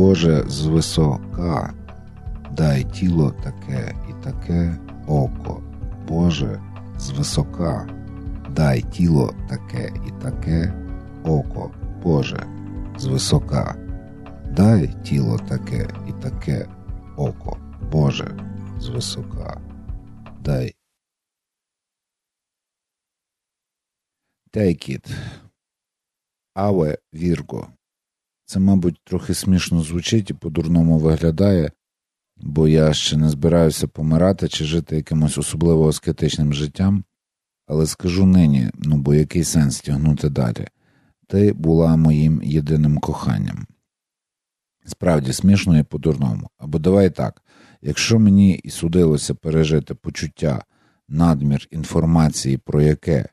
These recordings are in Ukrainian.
Боже, звисока, дай тіло таке і таке око, Боже, звисока, дай тіло таке і таке око, Боже, звисока, дай тіло таке і таке око, Боже, звисока, дай. Take it. Аве Вірго. Це, мабуть, трохи смішно звучить і по-дурному виглядає, бо я ще не збираюся помирати чи жити якимось особливо аскетичним життям, але скажу нині, ну бо який сенс тягнути далі? Ти була моїм єдиним коханням. Справді смішно і по-дурному. Або давай так, якщо мені і судилося пережити почуття, надмір інформації, про яке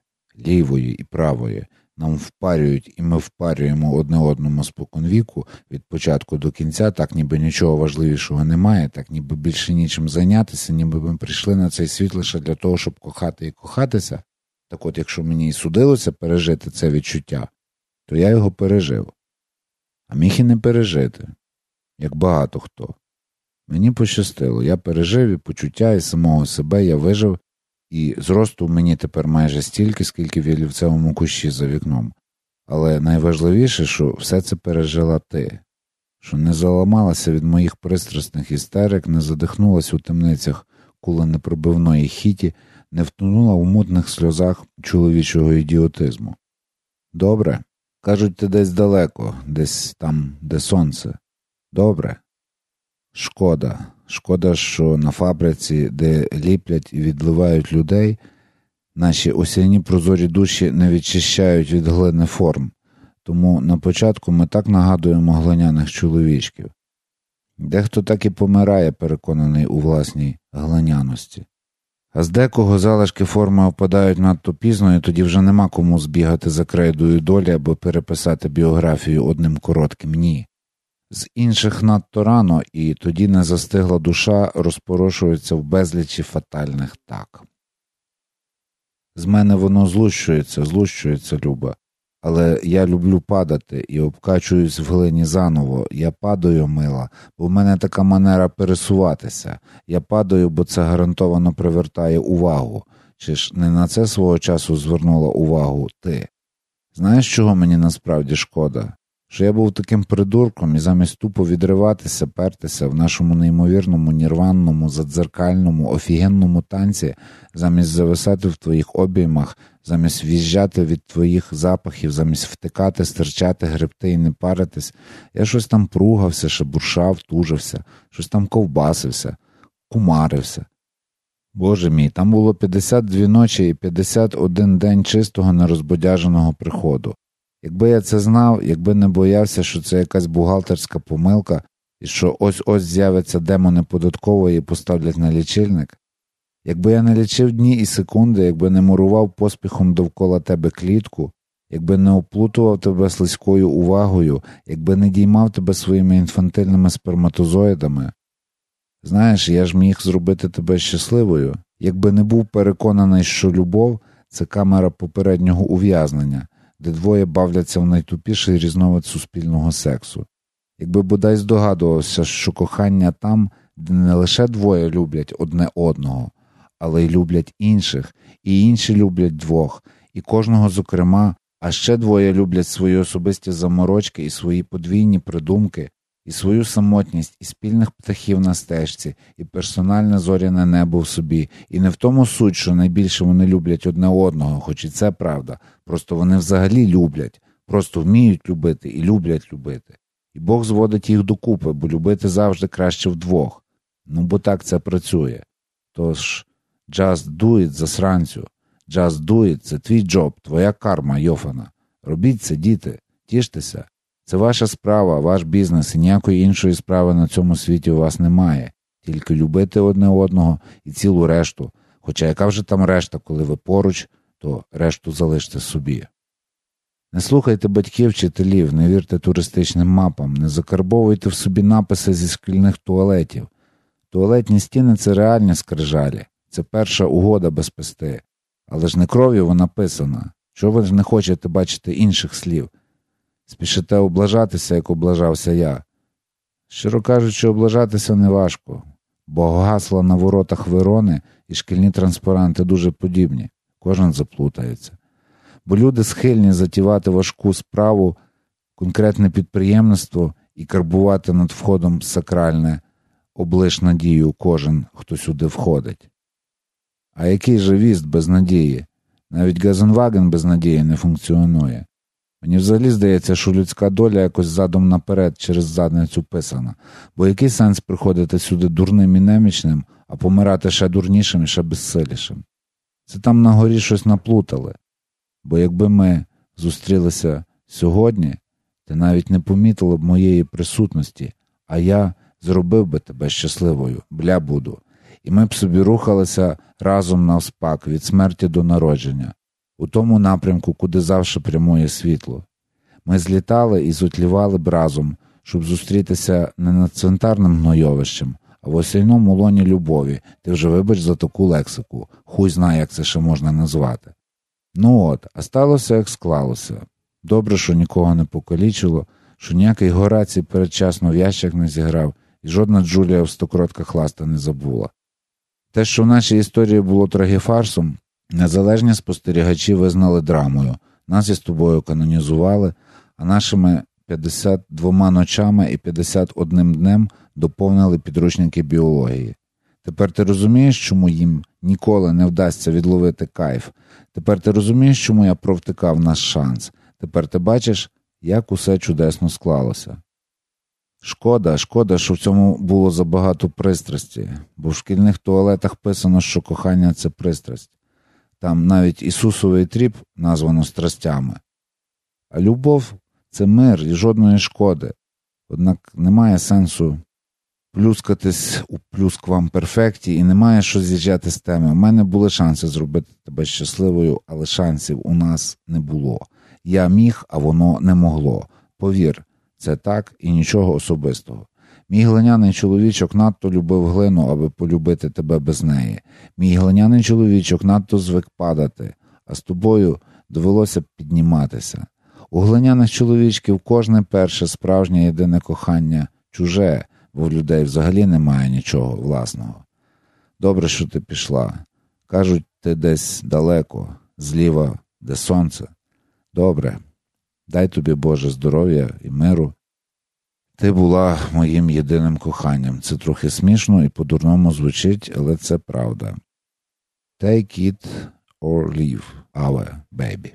лівої і правої нам впарюють, і ми впарюємо одне одному споконвіку від початку до кінця, так ніби нічого важливішого немає, так ніби більше нічим зайнятися, ніби ми прийшли на цей світ лише для того, щоб кохати і кохатися. Так от, якщо мені і судилося пережити це відчуття, то я його пережив, а міг і не пережити, як багато хто. Мені пощастило, я пережив і почуття і самого себе я вижив і зросту мені тепер майже стільки, скільки в ялівцевому кущі за вікном. Але найважливіше, що все це пережила ти, що не заламалася від моїх пристрасних істерик, не задихнулася у темницях куленепробивної хіті, не втонула у мутних сльозах чоловічого ідіотизму. Добре, кажуть, ти десь далеко, десь там, де сонце. Добре. Шкода. Шкода, що на фабриці, де ліплять і відливають людей, наші осяні прозорі душі не відчищають від глини форм, тому на початку ми так нагадуємо глиняних чоловічків. Дехто так і помирає, переконаний у власній глиняності. А з декого залишки форми опадають надто пізно, і тоді вже нема кому збігати за крейдою долі або переписати біографію одним коротким ні з інших надто рано, і тоді не застигла душа розпорошується в безлічі фатальних так. З мене воно злущується, злущується, Люба, але я люблю падати і обкачуюсь в глині заново. Я падаю, мила, бо в мене така манера пересуватися. Я падаю, бо це гарантовано привертає увагу. Чи ж не на це свого часу звернула увагу ти? Знаєш, чого мені насправді шкода? Що я був таким придурком і замість тупо відриватися, пертися в нашому неймовірному, нірванному, задзеркальному, офігенному танці, замість зависати в твоїх обіймах, замість в'їжджати від твоїх запахів, замість втикати, стирчати, гребти і не паритись, я щось там пругався, шебуршав, тужився, щось там ковбасився, кумарився. Боже мій, там було 52 ночі і 51 день чистого нерозбодяженого приходу. Якби я це знав, якби не боявся, що це якась бухгалтерська помилка, і що ось ось з'явиться демони податкової і поставлять на лічильник, якби я не лічив дні і секунди, якби не мурував поспіхом довкола тебе клітку, якби не оплутував тебе слизькою увагою, якби не діймав тебе своїми інфантильними сперматозоїдами, знаєш, я ж міг зробити тебе щасливою, якби не був переконаний, що любов це камера попереднього ув'язнення де двоє бавляться в найтупіший різновид суспільного сексу. Якби бодай здогадувався, що кохання там, де не лише двоє люблять одне одного, але й люблять інших, і інші люблять двох, і кожного, зокрема, а ще двоє люблять свої особисті заморочки і свої подвійні придумки, і свою самотність, і спільних птахів на стежці, і персональне зоряне небо в собі, і не в тому суть, що найбільше вони люблять одне одного, хоч і це правда, просто вони взагалі люблять, просто вміють любити і люблять любити. І Бог зводить їх докупи, бо любити завжди краще вдвох. Ну бо так це працює. Тож, just do it, засранцю, just do it, це твій джоб, твоя карма, Йофана. Робіть це, діти, тіштеся. Це ваша справа, ваш бізнес, і ніякої іншої справи на цьому світі у вас немає, тільки любити одне одного і цілу решту. Хоча яка вже там решта, коли ви поруч, то решту залиште собі. Не слухайте батьків вчителів, не вірте туристичним мапам, не закарбовуйте в собі написи зі шкільних туалетів. Туалетні стіни це реальні скрижалі, це перша угода без пести. Але ж не кров'ю вона писана. Що ви ж не хочете бачити інших слів? Спішите облажатися, як облажався я. Щиро кажучи, облажатися неважко, бо гасла на воротах Верони і шкільні транспаранти дуже подібні, кожен заплутається. Бо люди схильні затівати важку справу, конкретне підприємництво і карбувати над входом сакральне, облиш надію кожен, хто сюди входить. А який же віст без надії? Навіть Газенваген без надії не функціонує. Мені взагалі здається, що людська доля якось задом наперед через задницю писана, бо який сенс приходити сюди дурним і немічним, а помирати ще дурнішим і ще безсилішим? Це там на горі щось наплутали, бо якби ми зустрілися сьогодні, ти навіть не помітила б моєї присутності, а я зробив би тебе щасливою, бля буду, і ми б собі рухалися разом навспак від смерті до народження, у тому напрямку, куди завжди прямує світло. Ми злітали і зотлівали б разом, щоб зустрітися не над цвинтарним гнойовищем, а в осяйному лоні любові, ти вже вибач за таку лексику, хуй знає, як це ще можна назвати. Ну от, а сталося, як склалося. Добре, що нікого не покалічило, що ніякий Горацій передчасно в ящик не зіграв, і жодна Джулія в стокротка хласта не забула. Те, що в нашій історії було трагіфарсом, незалежні спостерігачі визнали драмою, нас із тобою канонізували, а нашими 52 ночами і 51 днем доповнили підручники біології. Тепер ти розумієш, чому їм ніколи не вдасться відловити кайф. Тепер ти розумієш, чому я провтикав наш шанс. Тепер ти бачиш, як усе чудесно склалося. Шкода, шкода, що в цьому було забагато пристрасті, бо в шкільних туалетах писано, що кохання це пристрасть. Там навіть Ісусовий тріп названо страстями. А любов це мир і жодної шкоди. Однак немає сенсу плюскатись у плюсквам перфекті і немає що з'їжджати з теми. У мене були шанси зробити тебе щасливою, але шансів у нас не було. Я міг, а воно не могло. Повір, це так і нічого особистого. Мій глиняний чоловічок надто любив глину, аби полюбити тебе без неї. Мій глиняний чоловічок надто звик падати, а з тобою довелося підніматися. У глиняних чоловічків кожне перше справжнє єдине кохання чуже, бо в людей взагалі немає нічого власного. Добре, що ти пішла. Кажуть, ти десь далеко, зліва, де сонце. Добре, дай тобі Боже здоров'я і миру. Ти була моїм єдиним коханням. Це трохи смішно і по-дурному звучить, але це правда. Take it or leave our baby.